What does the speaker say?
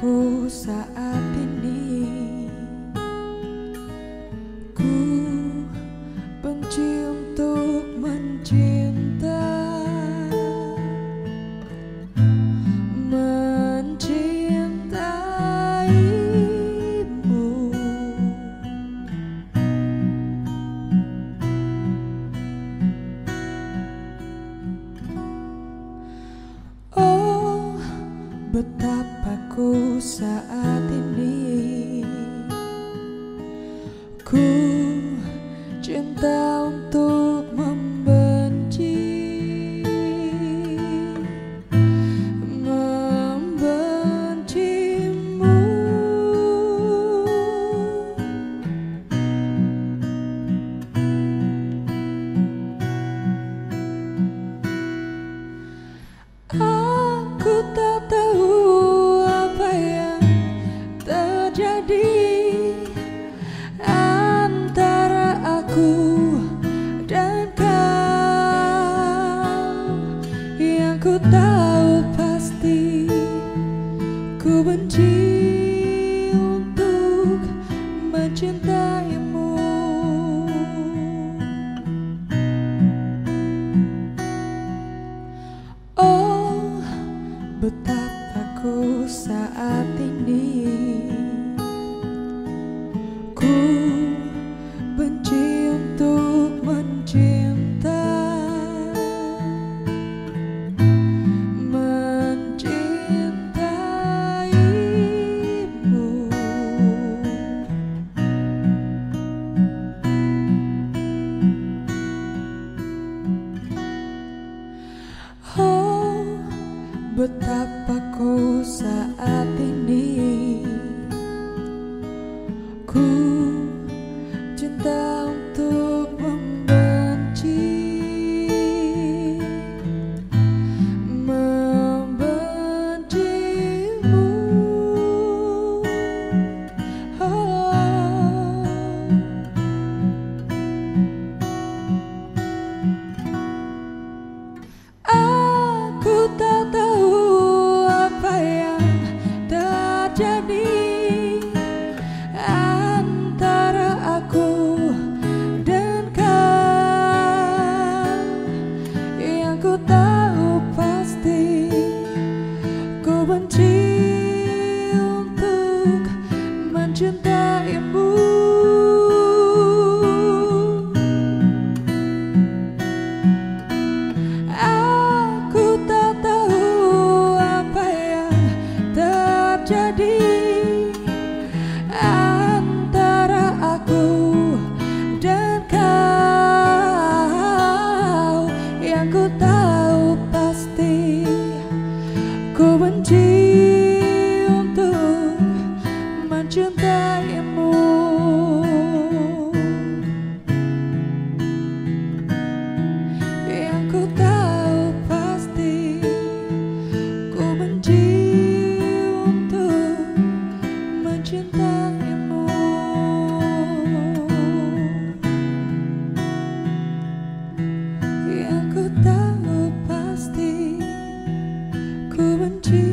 Ku saat ini Ku benci untuk mencinta Mencintaimu. Oh betapa ku saat ini? Ku cinta untuk membenci Membencimu. Aku tak aku dan kau. Yang ku tahu pasti ku benci betapa ku saat ini human too.